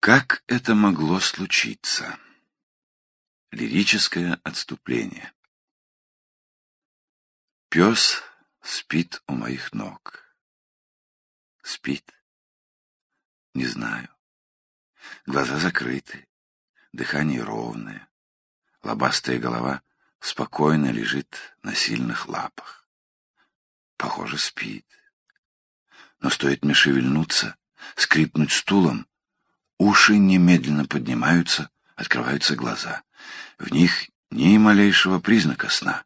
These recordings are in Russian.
Как это могло случиться? Лирическое отступление. Пес спит у моих ног. Спит? Не знаю. Глаза закрыты, дыхание ровное, лобастая голова спокойно лежит на сильных лапах. Похоже, спит. Но стоит мне шевельнуться, скрипнуть стулом, уши немедленно поднимаются, открываются глаза. В них ни малейшего признака сна.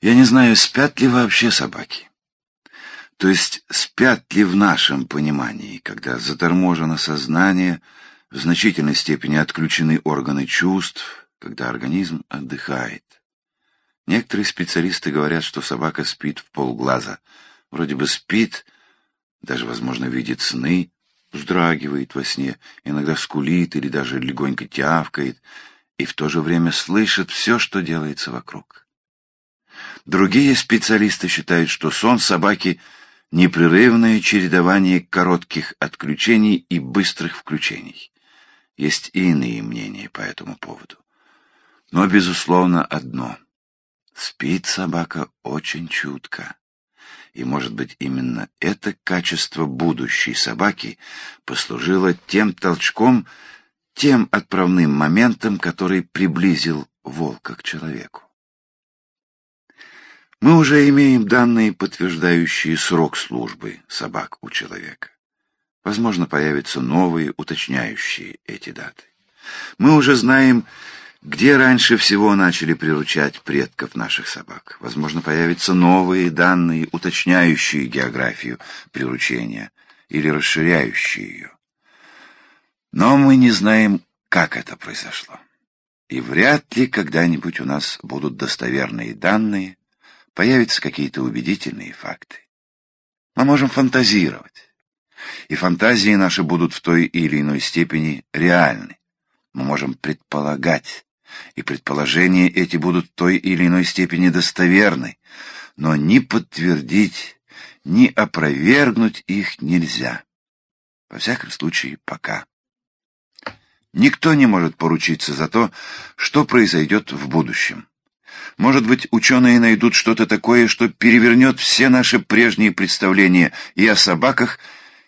Я не знаю, спят ли вообще собаки. То есть спят ли в нашем понимании, когда заторможено сознание, в значительной степени отключены органы чувств, когда организм отдыхает. Некоторые специалисты говорят, что собака спит в полглаза. Вроде бы спит, даже, возможно, видит сны, вздрагивает во сне, иногда скулит или даже легонько тявкает, и в то же время слышит все, что делается вокруг. Другие специалисты считают, что сон собаки — непрерывное чередование коротких отключений и быстрых включений. Есть и иные мнения по этому поводу. Но, безусловно, одно. Спит собака очень чутко. И, может быть, именно это качество будущей собаки послужило тем толчком, тем отправным моментом, который приблизил волка к человеку. Мы уже имеем данные, подтверждающие срок службы собак у человека. Возможно, появятся новые, уточняющие эти даты. Мы уже знаем, где раньше всего начали приручать предков наших собак. Возможно, появятся новые данные, уточняющие географию приручения или расширяющие ее. Но мы не знаем, как это произошло. И вряд ли когда-нибудь у нас будут достоверные данные, появятся какие-то убедительные факты. Мы можем фантазировать, и фантазии наши будут в той или иной степени реальны. Мы можем предполагать, и предположения эти будут в той или иной степени достоверны, но ни подтвердить, ни опровергнуть их нельзя. Во всяком случае, пока. Никто не может поручиться за то, что произойдет в будущем. Может быть, ученые найдут что-то такое, что перевернет все наши прежние представления и о собаках,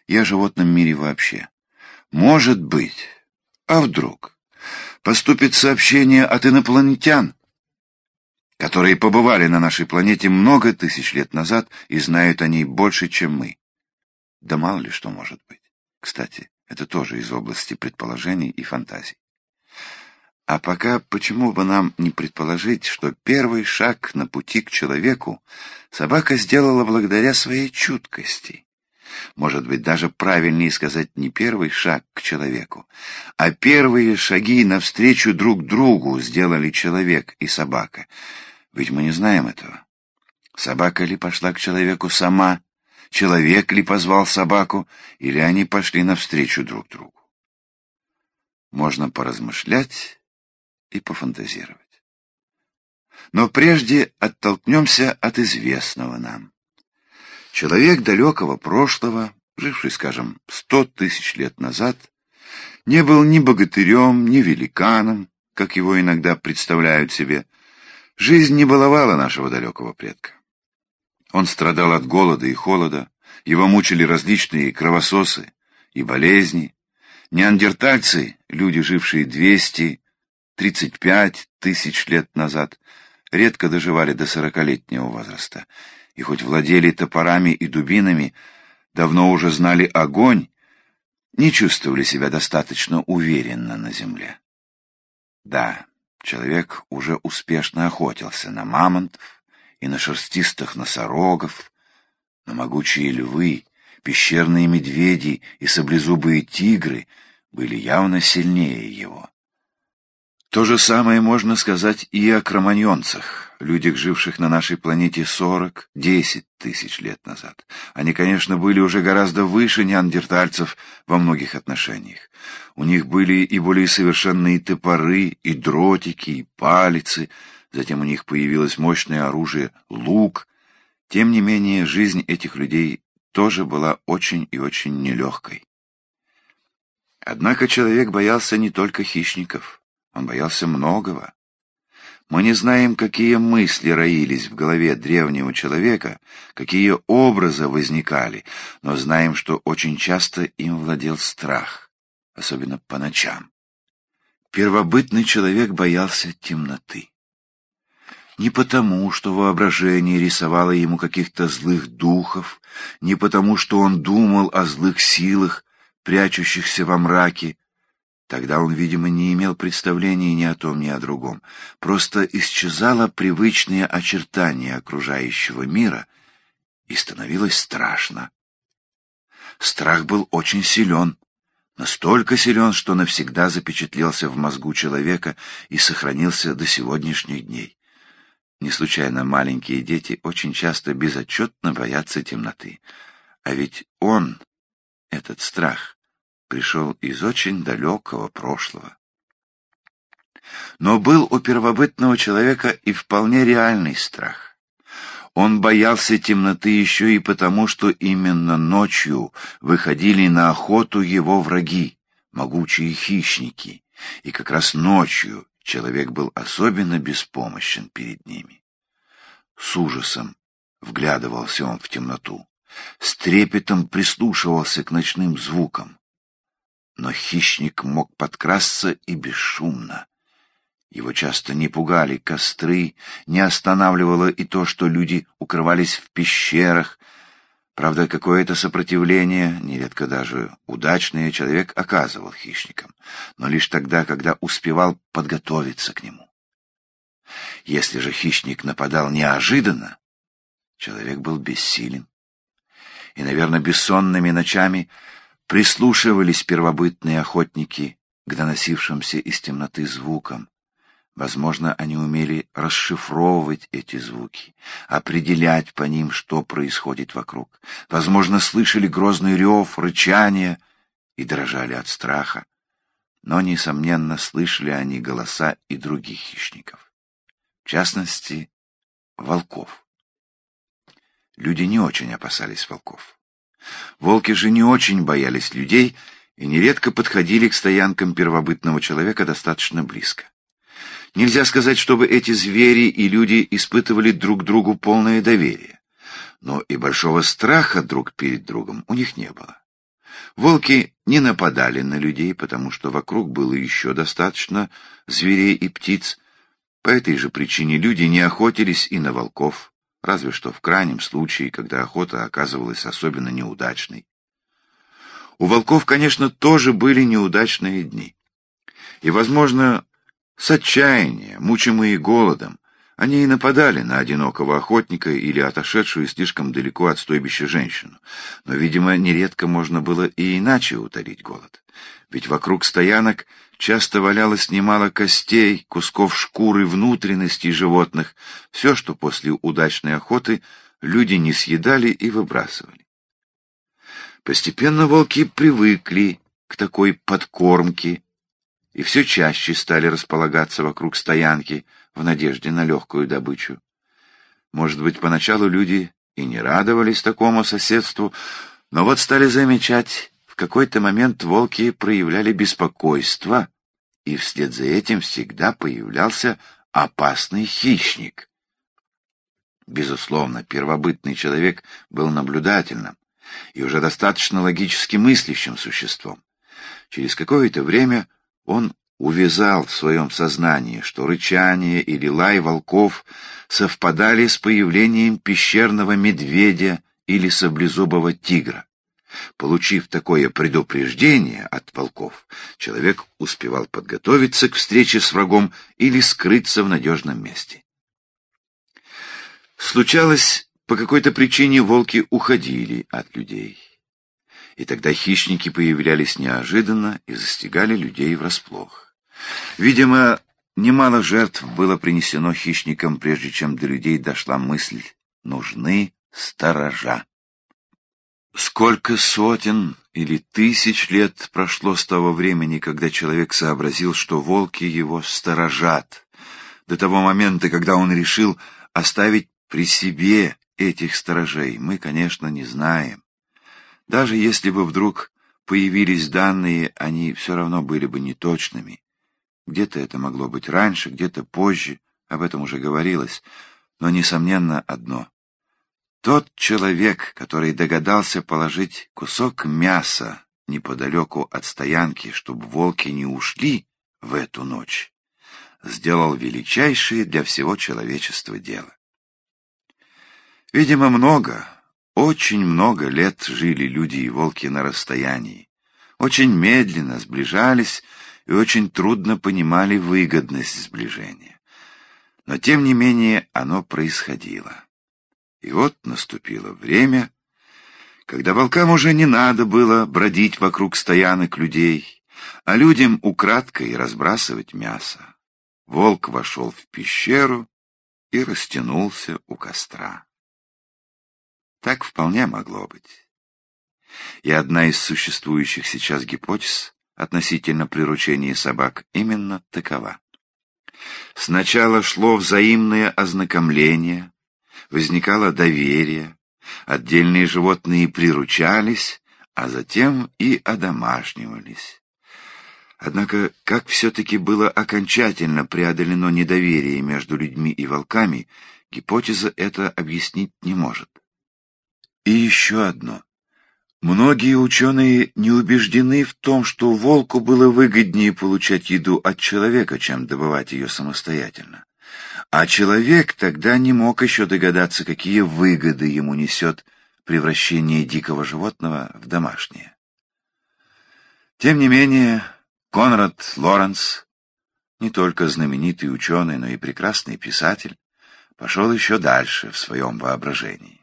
и о животном мире вообще. Может быть. А вдруг? Поступит сообщение от инопланетян, которые побывали на нашей планете много тысяч лет назад и знают о ней больше, чем мы. Да мало ли что может быть. Кстати, это тоже из области предположений и фантазий. А пока почему бы нам не предположить, что первый шаг на пути к человеку собака сделала благодаря своей чуткости? Может быть, даже правильнее сказать не первый шаг к человеку, а первые шаги навстречу друг другу сделали человек и собака. Ведь мы не знаем этого. Собака ли пошла к человеку сама, человек ли позвал собаку, или они пошли навстречу друг другу. Можно поразмышлять и пофантазировать. Но прежде оттолкнемся от известного нам. Человек далекого прошлого, живший, скажем, сто тысяч лет назад, не был ни богатырем, ни великаном, как его иногда представляют себе. Жизнь не баловала нашего далекого предка. Он страдал от голода и холода, его мучили различные кровососы и болезни. Неандертальцы, люди, жившие двести 35 тысяч лет назад редко доживали до сорокалетнего возраста, и хоть владели топорами и дубинами, давно уже знали огонь, не чувствовали себя достаточно уверенно на земле. Да, человек уже успешно охотился на мамонтов и на шерстистых носорогов, но могучие львы, пещерные медведи и саблезубые тигры были явно сильнее его. То же самое можно сказать и о кроманьонцах, людях, живших на нашей планете 40-10 тысяч лет назад. Они, конечно, были уже гораздо выше неандертальцев во многих отношениях. У них были и более совершенные топоры, и дротики, и палицы, затем у них появилось мощное оружие — лук. Тем не менее, жизнь этих людей тоже была очень и очень нелегкой. Однако человек боялся не только хищников, он боялся многого. Мы не знаем, какие мысли роились в голове древнего человека, какие образы возникали, но знаем, что очень часто им владел страх, особенно по ночам. Первобытный человек боялся темноты. Не потому, что воображение рисовало ему каких-то злых духов, не потому, что он думал о злых силах, прячущихся во мраке. Тогда он, видимо, не имел представления ни о том, ни о другом. Просто исчезало привычные очертания окружающего мира, и становилось страшно. Страх был очень силен, настолько силен, что навсегда запечатлелся в мозгу человека и сохранился до сегодняшних дней. Не случайно маленькие дети очень часто безотчетно боятся темноты. А ведь он, этот страх, пришел из очень далекого прошлого. Но был у первобытного человека и вполне реальный страх. Он боялся темноты еще и потому, что именно ночью выходили на охоту его враги, могучие хищники, и как раз ночью человек был особенно беспомощен перед ними. С ужасом вглядывался он в темноту, с трепетом прислушивался к ночным звукам. Но хищник мог подкрасться и бесшумно. Его часто не пугали костры, не останавливало и то, что люди укрывались в пещерах, Правда, какое-то сопротивление, нередко даже удачное, человек оказывал хищникам, но лишь тогда, когда успевал подготовиться к нему. Если же хищник нападал неожиданно, человек был бессилен. И, наверное, бессонными ночами прислушивались первобытные охотники к доносившимся из темноты звукам, Возможно, они умели расшифровывать эти звуки, определять по ним, что происходит вокруг. Возможно, слышали грозный рев, рычание и дрожали от страха. Но, несомненно, слышали они голоса и других хищников. В частности, волков. Люди не очень опасались волков. Волки же не очень боялись людей и нередко подходили к стоянкам первобытного человека достаточно близко. Нельзя сказать, чтобы эти звери и люди испытывали друг другу полное доверие. Но и большого страха друг перед другом у них не было. Волки не нападали на людей, потому что вокруг было еще достаточно зверей и птиц. По этой же причине люди не охотились и на волков, разве что в крайнем случае, когда охота оказывалась особенно неудачной. У волков, конечно, тоже были неудачные дни. И, возможно, с отчаяния, мучимые голодом, они и нападали на одинокого охотника или отошедшую слишком далеко от стойбища женщину. Но, видимо, нередко можно было и иначе утолить голод. Ведь вокруг стоянок часто валялось немало костей, кусков шкуры, внутренностей животных, все, что после удачной охоты люди не съедали и выбрасывали. Постепенно волки привыкли к такой подкормке и все чаще стали располагаться вокруг стоянки в надежде на легкую добычу. Может быть, поначалу люди и не радовались такому соседству, но вот стали замечать, в какой-то момент волки проявляли беспокойство, и вслед за этим всегда появлялся опасный хищник. Безусловно, первобытный человек был наблюдательным и уже достаточно логически мыслящим существом. Через какое-то время он увязал в своем сознании, что рычание или лай волков совпадали с появлением пещерного медведя или саблезубого тигра. Получив такое предупреждение от волков, человек успевал подготовиться к встрече с врагом или скрыться в надежном месте. Случалось, по какой-то причине волки уходили от людей и тогда хищники появлялись неожиданно и застигали людей врасплох. Видимо, немало жертв было принесено хищникам, прежде чем до людей дошла мысль «нужны сторожа». Сколько сотен или тысяч лет прошло с того времени, когда человек сообразил, что волки его сторожат, до того момента, когда он решил оставить при себе этих сторожей, мы, конечно, не знаем. Даже если бы вдруг появились данные, они все равно были бы неточными. Где-то это могло быть раньше, где-то позже, об этом уже говорилось, но, несомненно, одно. Тот человек, который догадался положить кусок мяса неподалеку от стоянки, чтобы волки не ушли в эту ночь, сделал величайшее для всего человечества дело. Видимо, много, очень много лет жили люди и волки на расстоянии, очень медленно сближались и очень трудно понимали выгодность сближения. Но, тем не менее, оно происходило. И вот наступило время, когда волкам уже не надо было бродить вокруг стоянок людей, а людям украдкой разбрасывать мясо. Волк вошел в пещеру и растянулся у костра. Так вполне могло быть. И одна из существующих сейчас гипотез относительно приручения собак именно такова. Сначала шло взаимное ознакомление, возникало доверие, отдельные животные приручались, а затем и одомашнивались. Однако, как все-таки было окончательно преодолено недоверие между людьми и волками, гипотеза это объяснить не может. И еще одно. Многие ученые не убеждены в том, что волку было выгоднее получать еду от человека, чем добывать ее самостоятельно. А человек тогда не мог еще догадаться, какие выгоды ему несет превращение дикого животного в домашнее. Тем не менее, Конрад Лоренц, не только знаменитый ученый, но и прекрасный писатель, пошел еще дальше в своем воображении.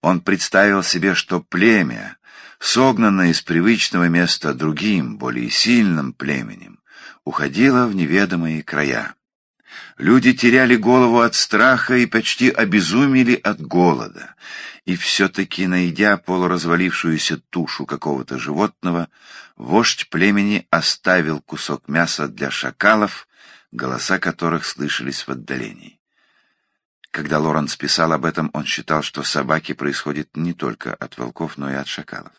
Он представил себе, что племя, согнанное из привычного места другим, более сильным племенем, уходило в неведомые края. Люди теряли голову от страха и почти обезумели от голода. И все-таки, найдя полуразвалившуюся тушу какого-то животного, вождь племени оставил кусок мяса для шакалов, голоса которых слышались в отдалении. Когда Лоренс писал об этом, он считал, что собаки происходят не только от волков, но и от шакалов.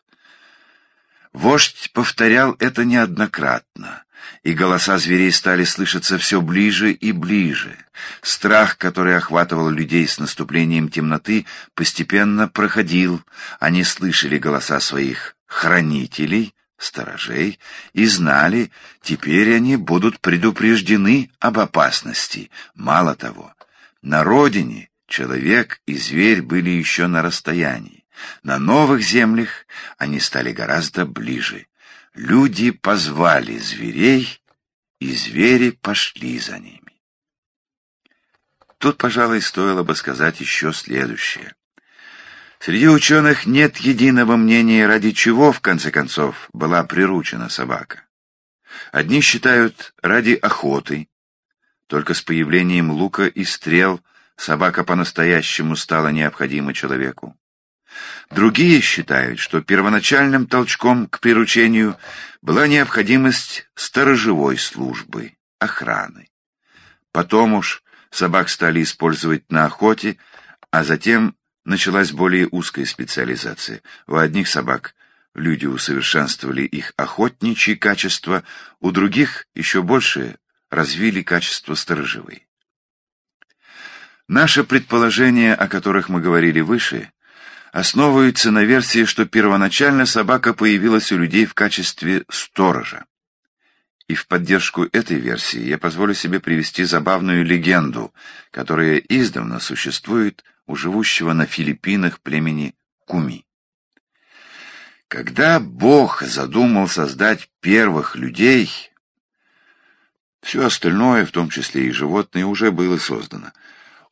Вождь повторял это неоднократно, и голоса зверей стали слышаться все ближе и ближе. Страх, который охватывал людей с наступлением темноты, постепенно проходил. Они слышали голоса своих хранителей, сторожей, и знали, теперь они будут предупреждены об опасности. Мало того, на родине человек и зверь были еще на расстоянии. На новых землях они стали гораздо ближе. Люди позвали зверей, и звери пошли за ними. Тут, пожалуй, стоило бы сказать еще следующее. Среди ученых нет единого мнения, ради чего, в конце концов, была приручена собака. Одни считают ради охоты. Только с появлением лука и стрел собака по-настоящему стала необходима человеку. Другие считают, что первоначальным толчком к приручению была необходимость сторожевой службы, охраны. Потом уж собак стали использовать на охоте, а затем началась более узкая специализация. У одних собак люди усовершенствовали их охотничьи качества, у других еще больше развили качества сторожевые. Наши предположения, о которых мы говорили выше, основывается на версии, что первоначально собака появилась у людей в качестве сторожа. И в поддержку этой версии я позволю себе привести забавную легенду, которая издавна существует у живущего на Филиппинах племени Куми. Когда Бог задумал создать первых людей, все остальное, в том числе и животные, уже было создано —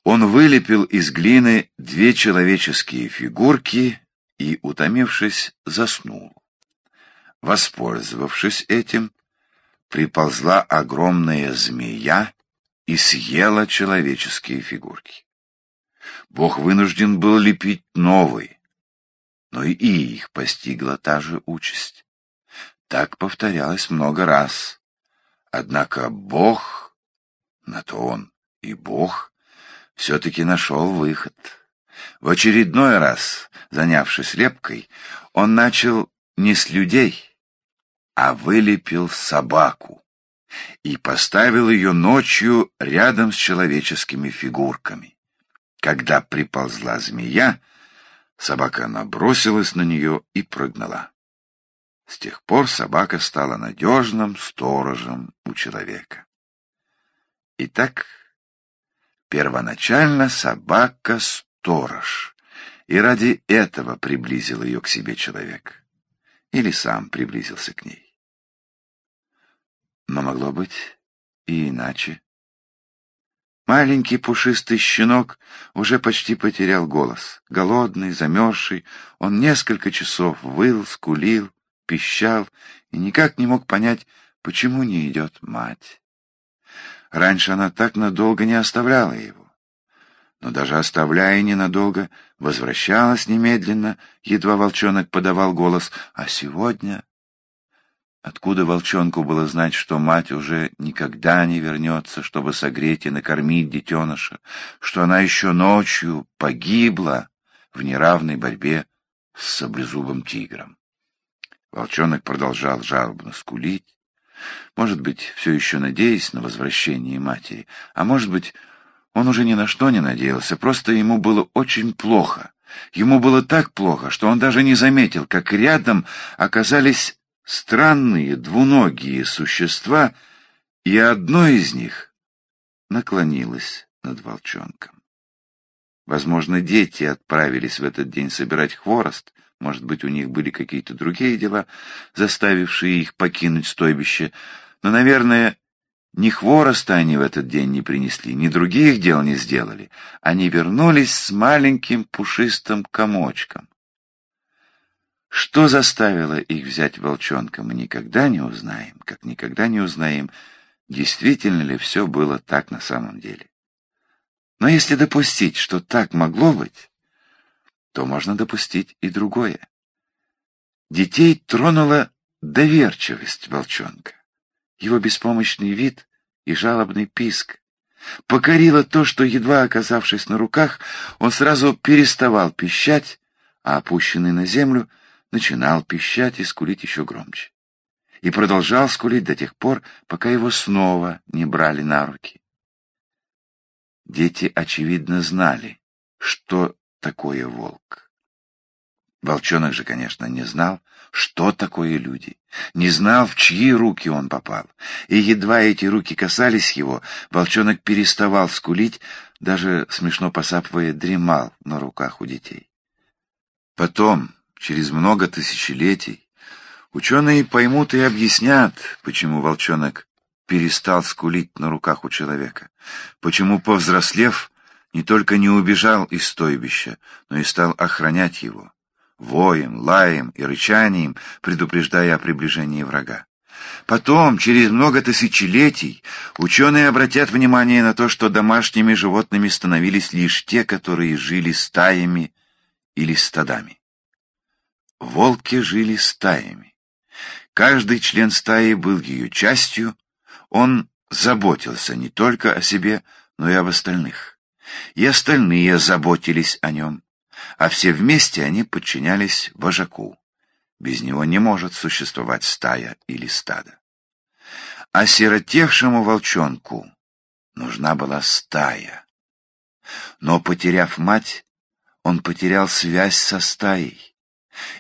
он вылепил из глины две человеческие фигурки и, утомившись, заснул. Воспользовавшись этим, приползла огромная змея и съела человеческие фигурки. Бог вынужден был лепить новые, но и их постигла та же участь. Так повторялось много раз. Однако Бог, на то он и Бог, все-таки нашел выход. В очередной раз, занявшись лепкой, он начал не с людей, а вылепил собаку и поставил ее ночью рядом с человеческими фигурками. Когда приползла змея, собака набросилась на нее и прогнала. С тех пор собака стала надежным сторожем у человека. Итак, первоначально собака — сторож, и ради этого приблизил ее к себе человек. Или сам приблизился к ней. Но могло быть и иначе. Маленький пушистый щенок уже почти потерял голос. Голодный, замерзший, он несколько часов выл, скулил, пищал и никак не мог понять, почему не идет мать. Раньше она так надолго не оставляла его. Но даже оставляя ненадолго, возвращалась немедленно, едва волчонок подавал голос, а сегодня Откуда волчонку было знать, что мать уже никогда не вернется, чтобы согреть и накормить детеныша, что она еще ночью погибла в неравной борьбе с саблезубым тигром? Волчонок продолжал жалобно скулить, может быть, все еще надеясь на возвращение матери, а может быть, он уже ни на что не надеялся, просто ему было очень плохо. Ему было так плохо, что он даже не заметил, как рядом оказались странные двуногие существа, и одно из них наклонилось над волчонком. Возможно, дети отправились в этот день собирать хворост, может быть, у них были какие-то другие дела, заставившие их покинуть стойбище, но, наверное, ни хвороста они в этот день не принесли, ни других дел не сделали. Они вернулись с маленьким пушистым комочком. Что заставило их взять волчонка, мы никогда не узнаем, как никогда не узнаем, действительно ли все было так на самом деле. Но если допустить, что так могло быть, то можно допустить и другое. Детей тронула доверчивость волчонка, его беспомощный вид и жалобный писк. Покорило то, что, едва оказавшись на руках, он сразу переставал пищать, а опущенный на землю — начинал пищать и скулить еще громче. И продолжал скулить до тех пор, пока его снова не брали на руки. Дети, очевидно, знали, что такое волк. Волчонок же, конечно, не знал, что такое люди, не знал, в чьи руки он попал. И едва эти руки касались его, волчонок переставал скулить, даже, смешно посапывая, дремал на руках у детей. Потом, через много тысячелетий, ученые поймут и объяснят, почему волчонок перестал скулить на руках у человека, почему, повзрослев, не только не убежал из стойбища, но и стал охранять его, воем, лаем и рычанием, предупреждая о приближении врага. Потом, через много тысячелетий, ученые обратят внимание на то, что домашними животными становились лишь те, которые жили стаями или стадами. Волки жили стаями. Каждый член стаи был ее частью, он заботился не только о себе, но и об остальных. И остальные заботились о нем, а все вместе они подчинялись вожаку. Без него не может существовать стая или стадо. А сиротевшему волчонку нужна была стая. Но, потеряв мать, он потерял связь со стаей.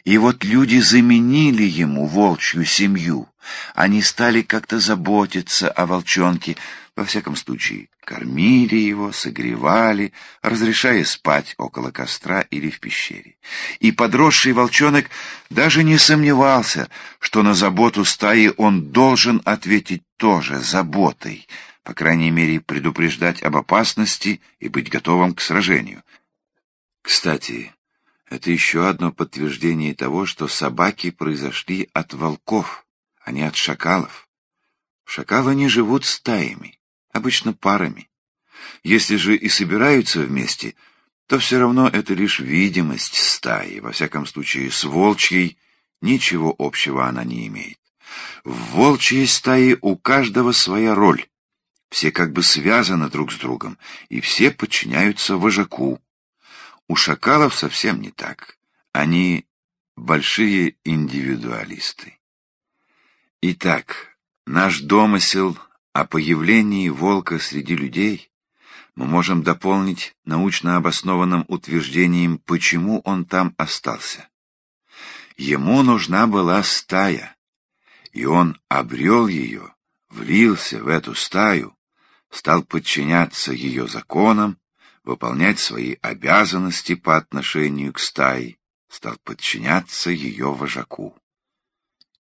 И вот люди заменили ему волчью семью. Они стали как-то заботиться о волчонке, во всяком случае, кормили его, согревали, разрешая спать около костра или в пещере. И подросший волчонок даже не сомневался, что на заботу стаи он должен ответить тоже заботой, по крайней мере, предупреждать об опасности и быть готовым к сражению. Кстати, это еще одно подтверждение того, что собаки произошли от волков, а не от шакалов. Шакалы не живут стаями, обычно парами. Если же и собираются вместе, то все равно это лишь видимость стаи, во всяком случае с волчьей ничего общего она не имеет. В волчьей стае у каждого своя роль. Все как бы связаны друг с другом, и все подчиняются вожаку, у шакалов совсем не так. Они большие индивидуалисты. Итак, наш домысел о появлении волка среди людей мы можем дополнить научно обоснованным утверждением, почему он там остался. Ему нужна была стая, и он обрел ее, влился в эту стаю, стал подчиняться ее законам, выполнять свои обязанности по отношению к стае, стал подчиняться ее вожаку.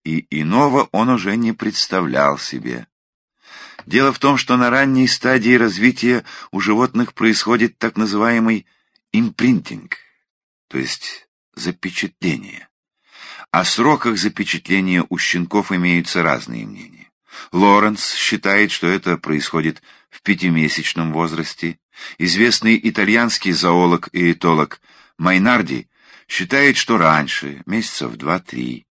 И иного он уже не представлял себе. Дело в том, что на ранней стадии развития у животных происходит так называемый импринтинг, то есть запечатление. О сроках запечатления у щенков имеются разные мнения. Лоренс считает, что это происходит в пятимесячном возрасте. Известный итальянский зоолог и этолог Майнарди считает, что раньше, месяцев два-три.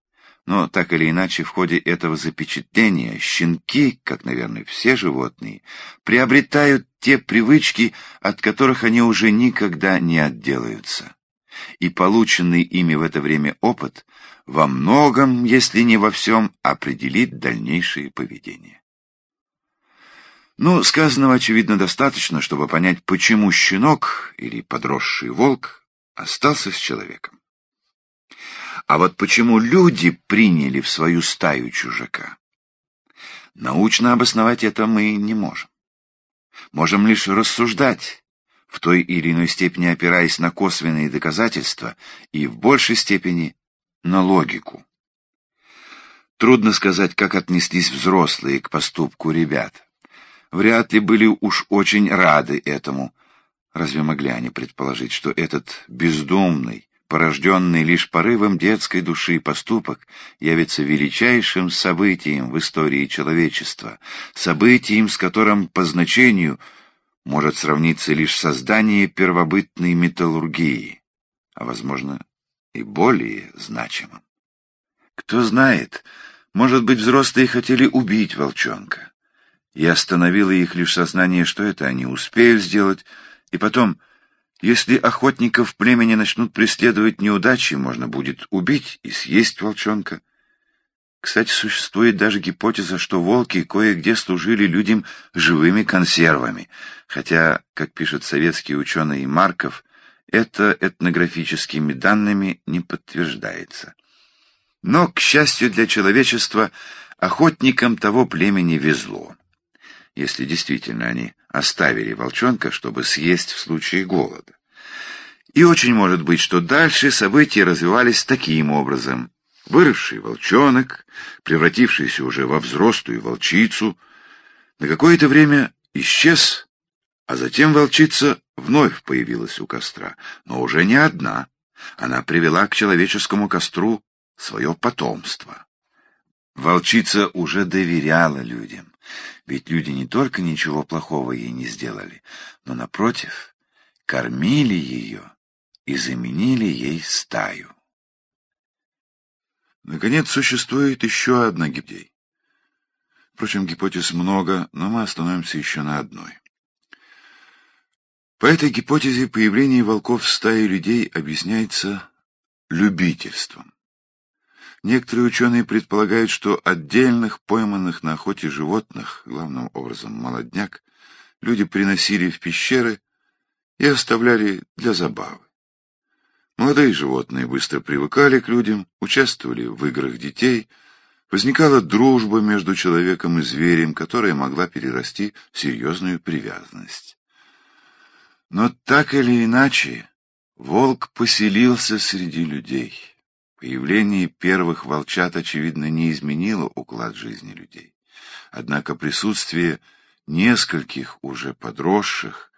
Но так или иначе, в ходе этого запечатления щенки, как, наверное, все животные, приобретают те привычки, от которых они уже никогда не отделаются. И полученный ими в это время опыт во многом, если не во всем, определит дальнейшее поведение. Ну, сказанного, очевидно, достаточно, чтобы понять, почему щенок или подросший волк остался с человеком. А вот почему люди приняли в свою стаю чужака? Научно обосновать это мы не можем. Можем лишь рассуждать, в той или иной степени опираясь на косвенные доказательства и в большей степени на логику. Трудно сказать, как отнеслись взрослые к поступку ребят. Вряд ли были уж очень рады этому. Разве могли они предположить, что этот бездумный, порожденный лишь порывом детской души поступок, явится величайшим событием в истории человечества, событием, с которым по значению может сравниться лишь создание первобытной металлургии, а, возможно, и более значимым. Кто знает, может быть, взрослые хотели убить волчонка, и остановило их лишь сознание, что это они успеют сделать, и потом, если охотников племени начнут преследовать неудачи, можно будет убить и съесть волчонка. Кстати, существует даже гипотеза, что волки кое-где служили людям живыми консервами, хотя, как пишет советский ученый Марков, это этнографическими данными не подтверждается. Но, к счастью для человечества, охотникам того племени везло. Если действительно они оставили волчонка, чтобы съесть в случае голода. И очень может быть, что дальше события развивались таким образом. Выросший волчонок, превратившийся уже во взрослую волчицу, на какое-то время исчез, а затем волчица вновь появилась у костра, но уже не одна. Она привела к человеческому костру свое потомство. Волчица уже доверяла людям, ведь люди не только ничего плохого ей не сделали, но, напротив, кормили ее и заменили ей стаю. Наконец, существует еще одна гипотеза. Впрочем, гипотез много, но мы остановимся еще на одной. По этой гипотезе появление волков в стае людей объясняется любительством. Некоторые ученые предполагают, что отдельных пойманных на охоте животных, главным образом молодняк, люди приносили в пещеры и оставляли для забавы. Молодые животные быстро привыкали к людям, участвовали в играх детей, возникала дружба между человеком и зверем, которая могла перерасти в серьезную привязанность. Но так или иначе, волк поселился среди людей. Появление первых волчат, очевидно, не изменило уклад жизни людей. Однако присутствие нескольких уже подросших,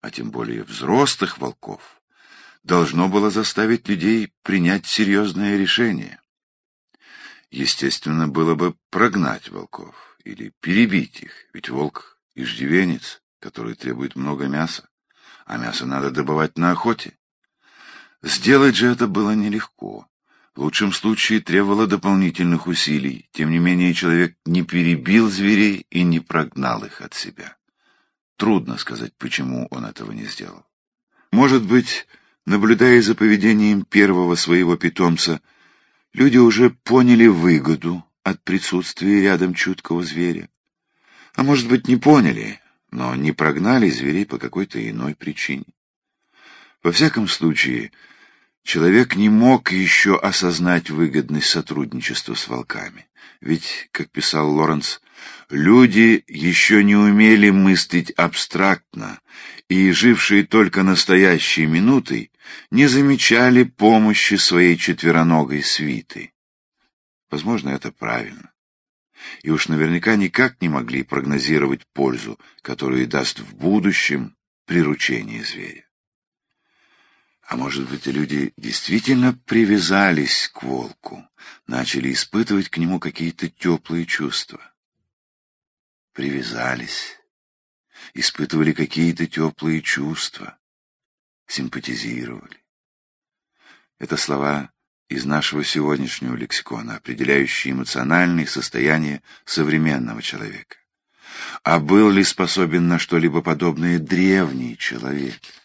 а тем более взрослых волков, должно было заставить людей принять серьезное решение. Естественно, было бы прогнать волков или перебить их, ведь волк — иждивенец, который требует много мяса а мясо надо добывать на охоте. Сделать же это было нелегко. В лучшем случае требовало дополнительных усилий. Тем не менее, человек не перебил зверей и не прогнал их от себя. Трудно сказать, почему он этого не сделал. Может быть, Наблюдая за поведением первого своего питомца, люди уже поняли выгоду от присутствия рядом чуткого зверя. А может быть, не поняли, но не прогнали зверей по какой-то иной причине. Во всяком случае, человек не мог еще осознать выгодность сотрудничества с волками. Ведь, как писал Лоренс, люди еще не умели мыслить абстрактно, и, жившие только настоящей минутой, не замечали помощи своей четвероногой свиты. Возможно, это правильно. И уж наверняка никак не могли прогнозировать пользу, которую даст в будущем приручение зверя. А может быть, люди действительно привязались к волку, начали испытывать к нему какие-то теплые чувства. Привязались, испытывали какие-то теплые чувства, симпатизировали. Это слова из нашего сегодняшнего лексикона, определяющие эмоциональные состояния современного человека. А был ли способен на что-либо подобное древний человек —